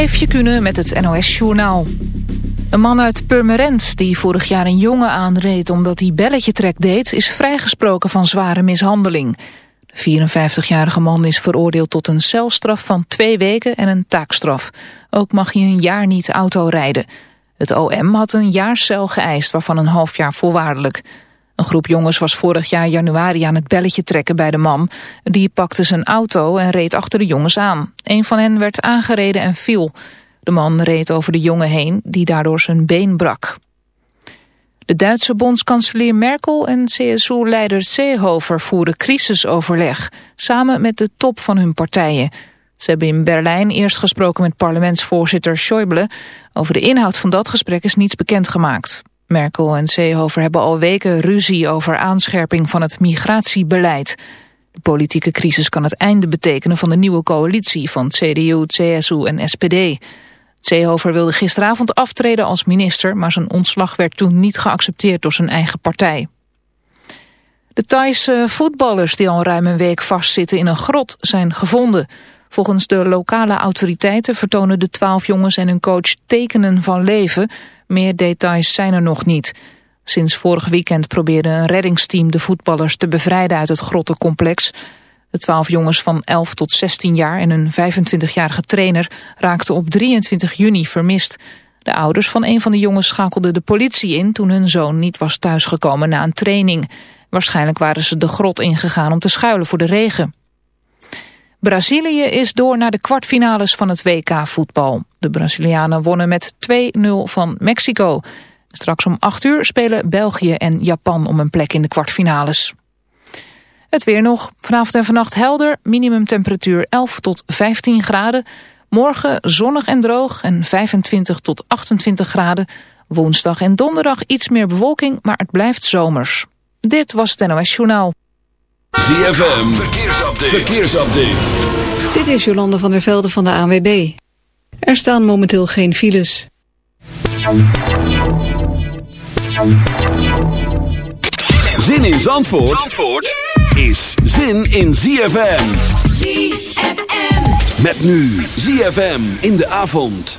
Eefje Kunnen met het NOS Journaal. Een man uit Purmerend die vorig jaar een jongen aanreed omdat hij belletje trek deed... is vrijgesproken van zware mishandeling. De 54-jarige man is veroordeeld tot een celstraf van twee weken en een taakstraf. Ook mag hij een jaar niet auto rijden. Het OM had een jaar cel geëist, waarvan een half jaar voorwaardelijk. Een groep jongens was vorig jaar januari aan het belletje trekken bij de man. Die pakte zijn auto en reed achter de jongens aan. Een van hen werd aangereden en viel. De man reed over de jongen heen, die daardoor zijn been brak. De Duitse bondskanselier Merkel en CSU-leider Seehofer voeren crisisoverleg, samen met de top van hun partijen. Ze hebben in Berlijn eerst gesproken met parlementsvoorzitter Schäuble. Over de inhoud van dat gesprek is niets bekendgemaakt. Merkel en Seehofer hebben al weken ruzie over aanscherping van het migratiebeleid. De politieke crisis kan het einde betekenen van de nieuwe coalitie van CDU, CSU en SPD. Seehofer wilde gisteravond aftreden als minister, maar zijn ontslag werd toen niet geaccepteerd door zijn eigen partij. De Thaise voetballers die al ruim een week vastzitten in een grot zijn gevonden. Volgens de lokale autoriteiten vertonen de twaalf jongens en hun coach tekenen van leven. Meer details zijn er nog niet. Sinds vorig weekend probeerde een reddingsteam de voetballers te bevrijden uit het grottencomplex. De twaalf jongens van 11 tot 16 jaar en een 25-jarige trainer raakten op 23 juni vermist. De ouders van een van de jongens schakelden de politie in toen hun zoon niet was thuisgekomen na een training. Waarschijnlijk waren ze de grot ingegaan om te schuilen voor de regen. Brazilië is door naar de kwartfinales van het WK voetbal. De Brazilianen wonnen met 2-0 van Mexico. Straks om 8 uur spelen België en Japan om een plek in de kwartfinales. Het weer nog. Vanavond en vannacht helder. Minimumtemperatuur 11 tot 15 graden. Morgen zonnig en droog en 25 tot 28 graden. Woensdag en donderdag iets meer bewolking, maar het blijft zomers. Dit was het NOS Journaal. ZFM, verkeersupdate. verkeersupdate. Dit is Jolande van der Velde van de ANWB. Er staan momenteel geen files. Zin in Zandvoort, Zandvoort is zin in ZFM. ZFM. Met nu ZFM in de avond.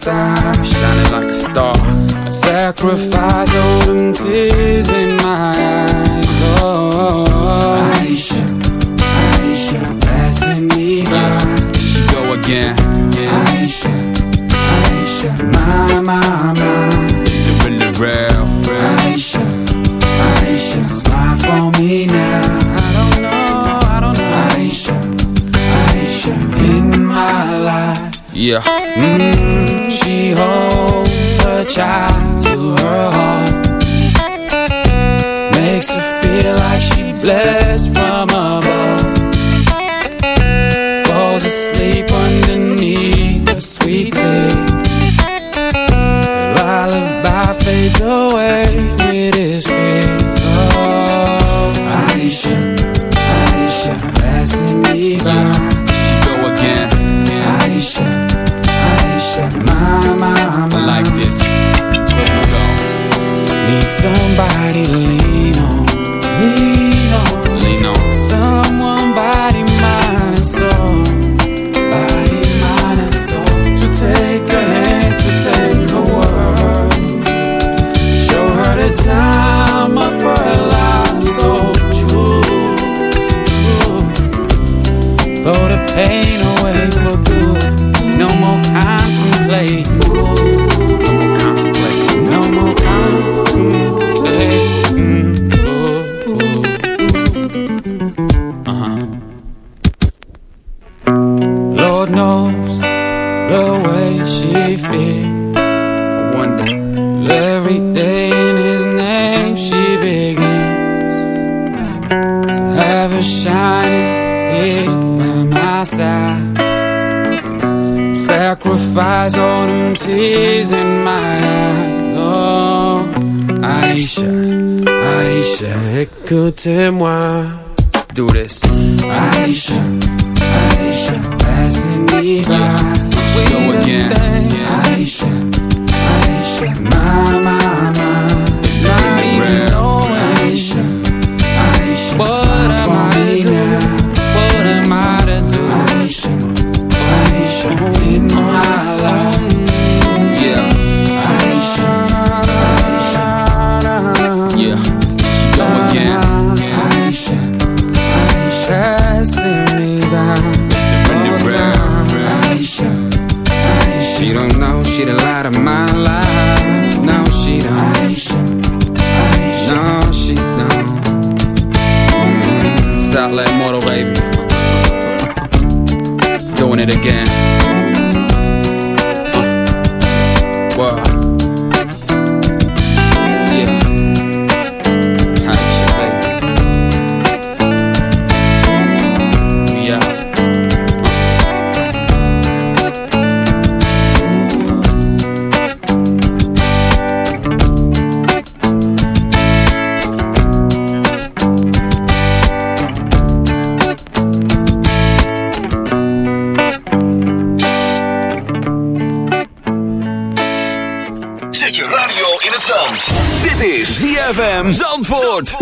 time, shining like a star. I'd sacrifice I wonder. Every day in His name she begins to have a shining in by my side. Sacrifice all them tears in my eyes. Oh, Aisha, Aisha, écoutez-moi. Do this, Aisha. Aisha passing me by. Go again. Aisha, Aisha, mama. it again. in. Dit is ZFM Zandvoort.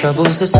troubles aside.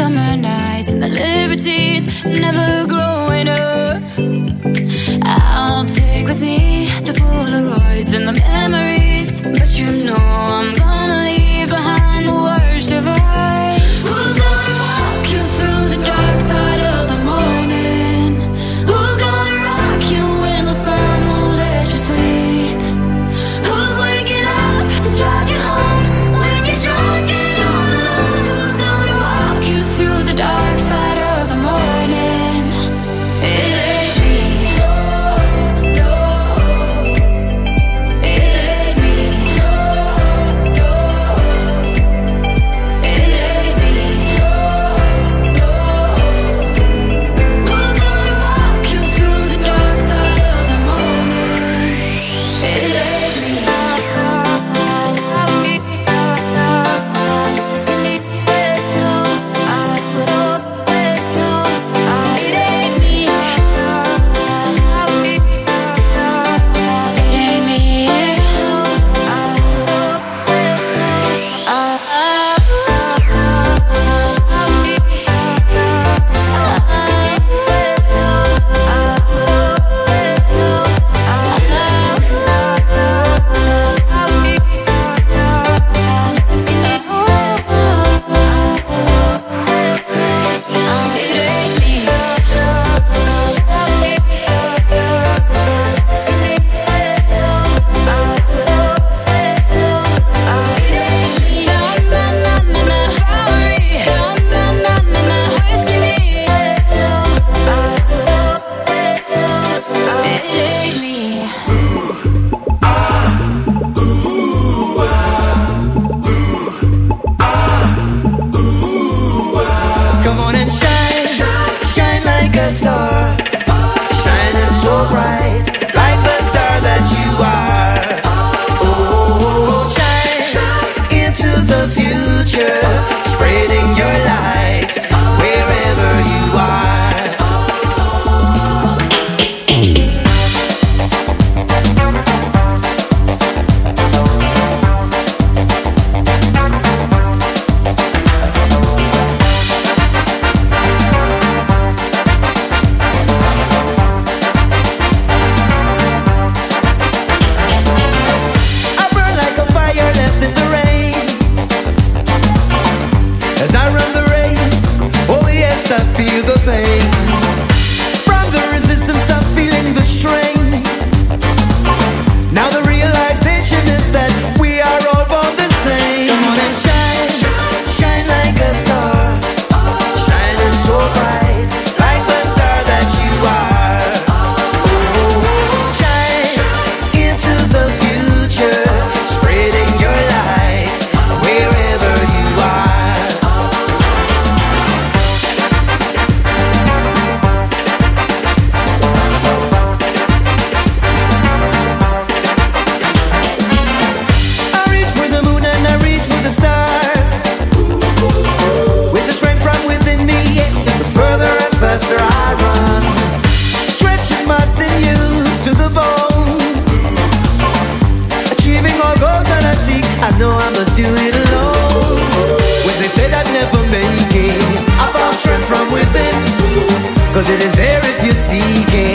summer nights and the libertines never I know I must do it alone. When they said I'd never make it, I found strength from. Cause it is there if you seek it.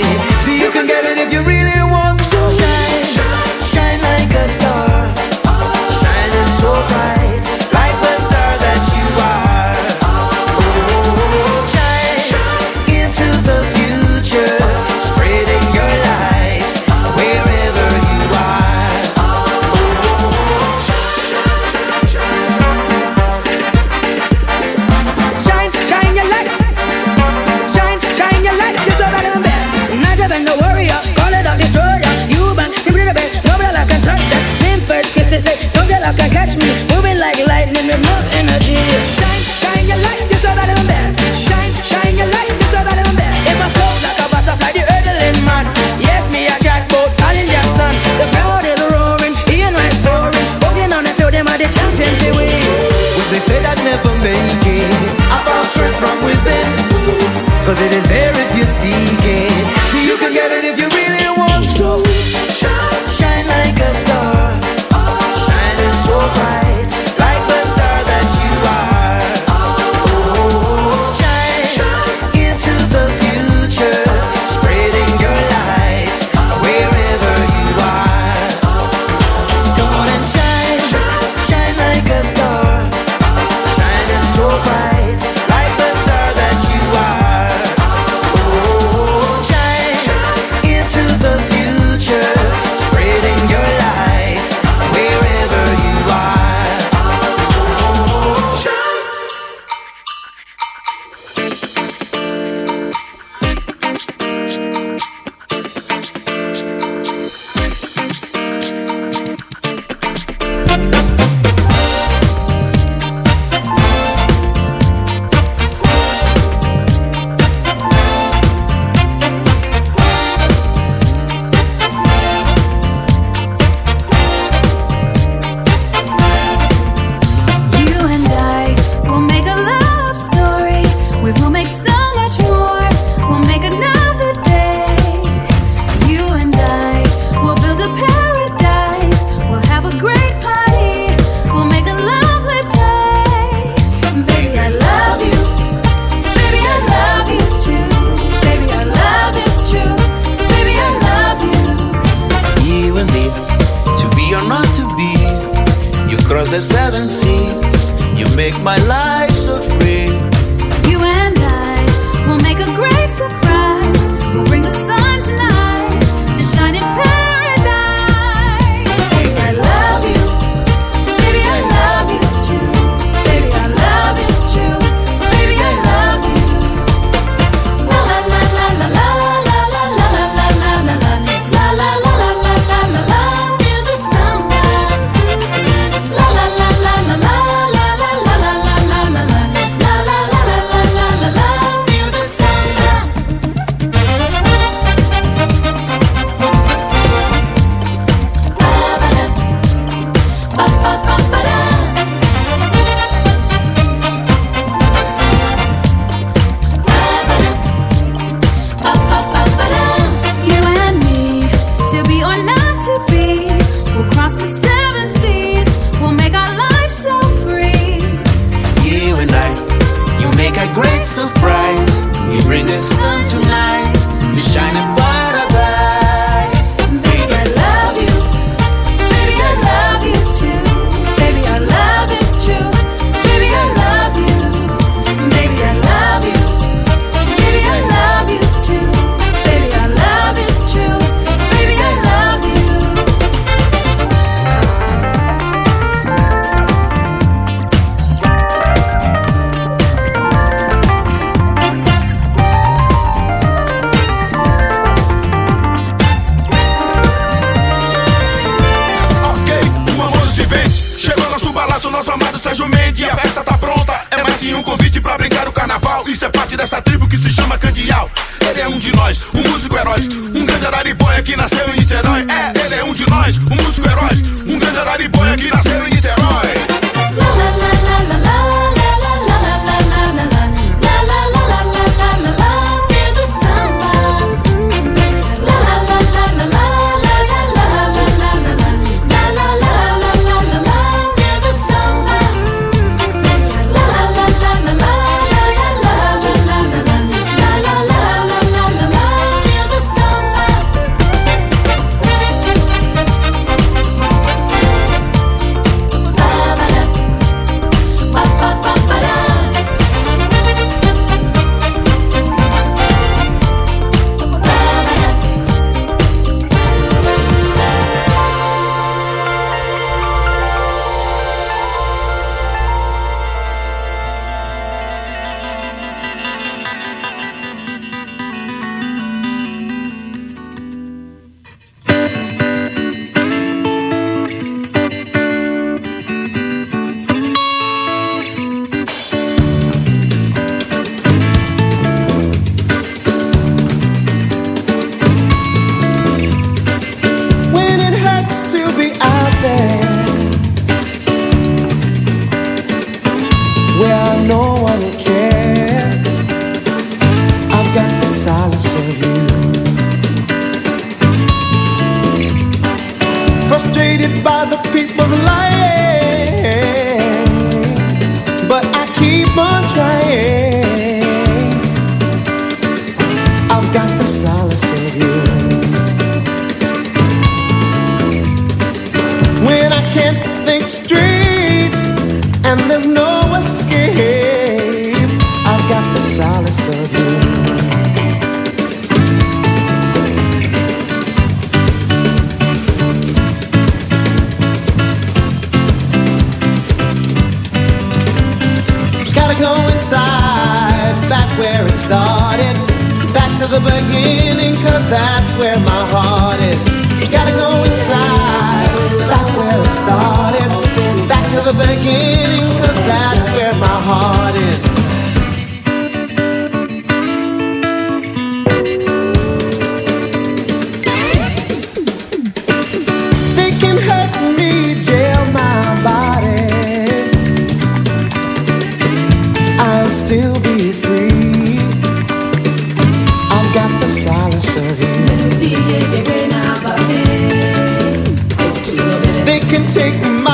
take me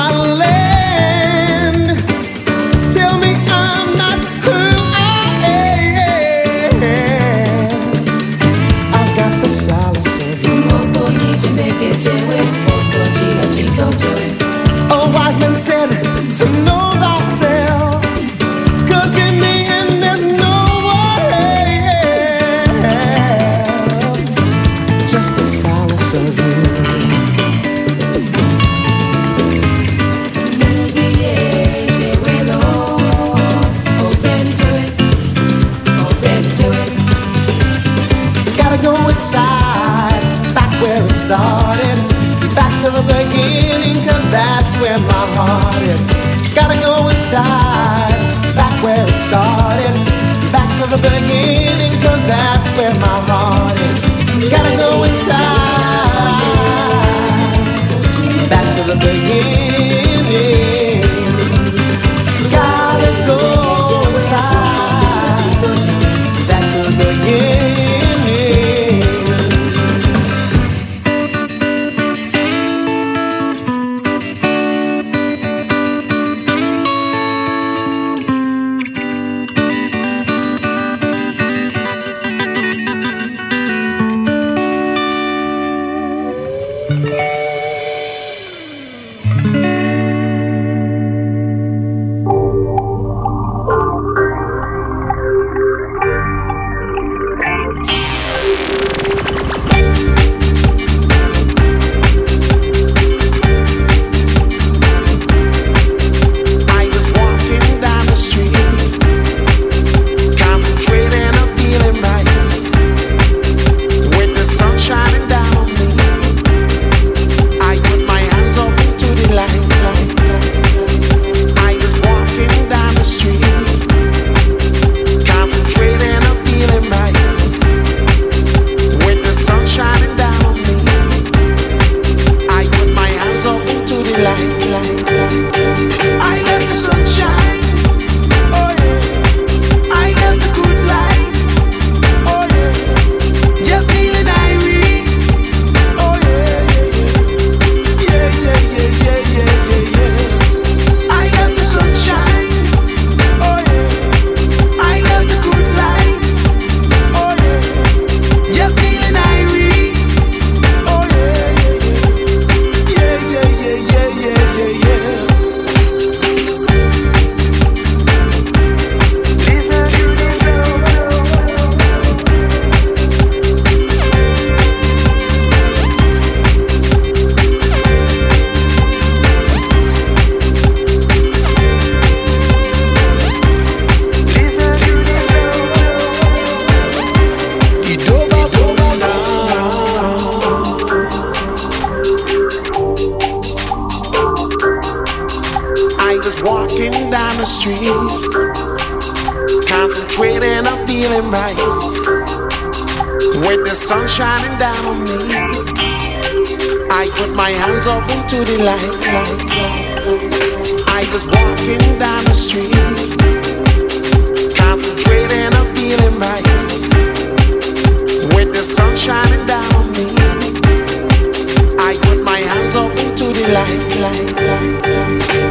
light, light, light, light.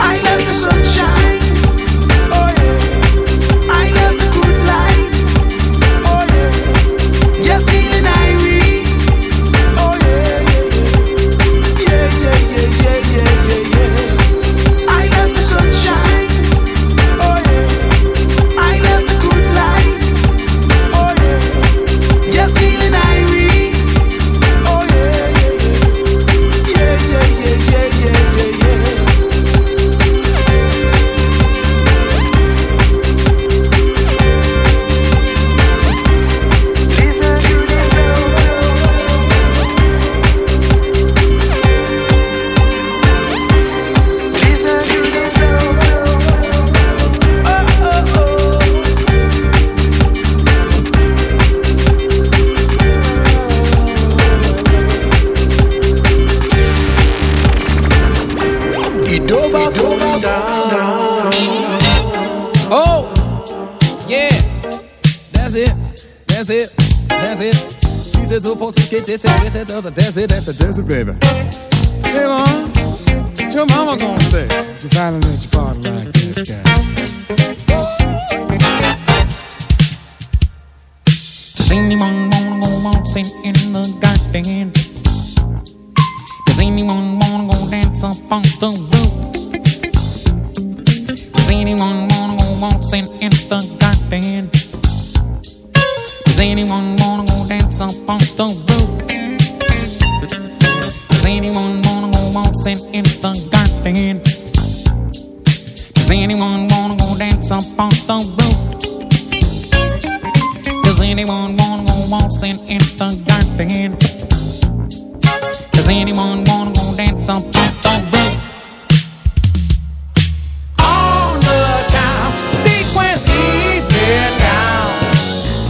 dancer, do the desert, dance a desert, baby. Does anyone wanna go waltzing in the garden? Does anyone wanna go dance on the roof? On the time, sequence evening down.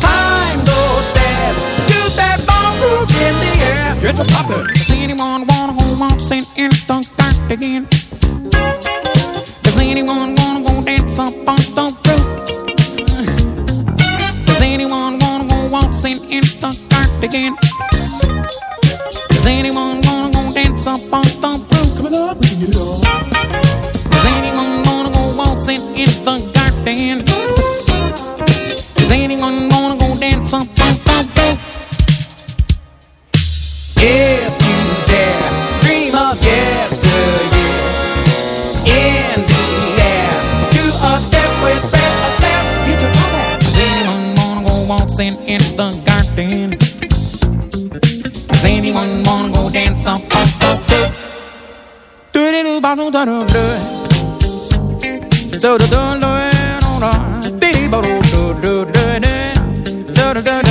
Climb those stairs, do that ball groove in the air. Get a puppet. Does anyone wanna go waltzing in the garden? again. Does anyone wanna go dance up on the roof? Coming up, we can get it on. Does anyone wanna go waltzing in the garden? ballon d'un bleu. So the dollar on a bitty bottle, do the do do do do do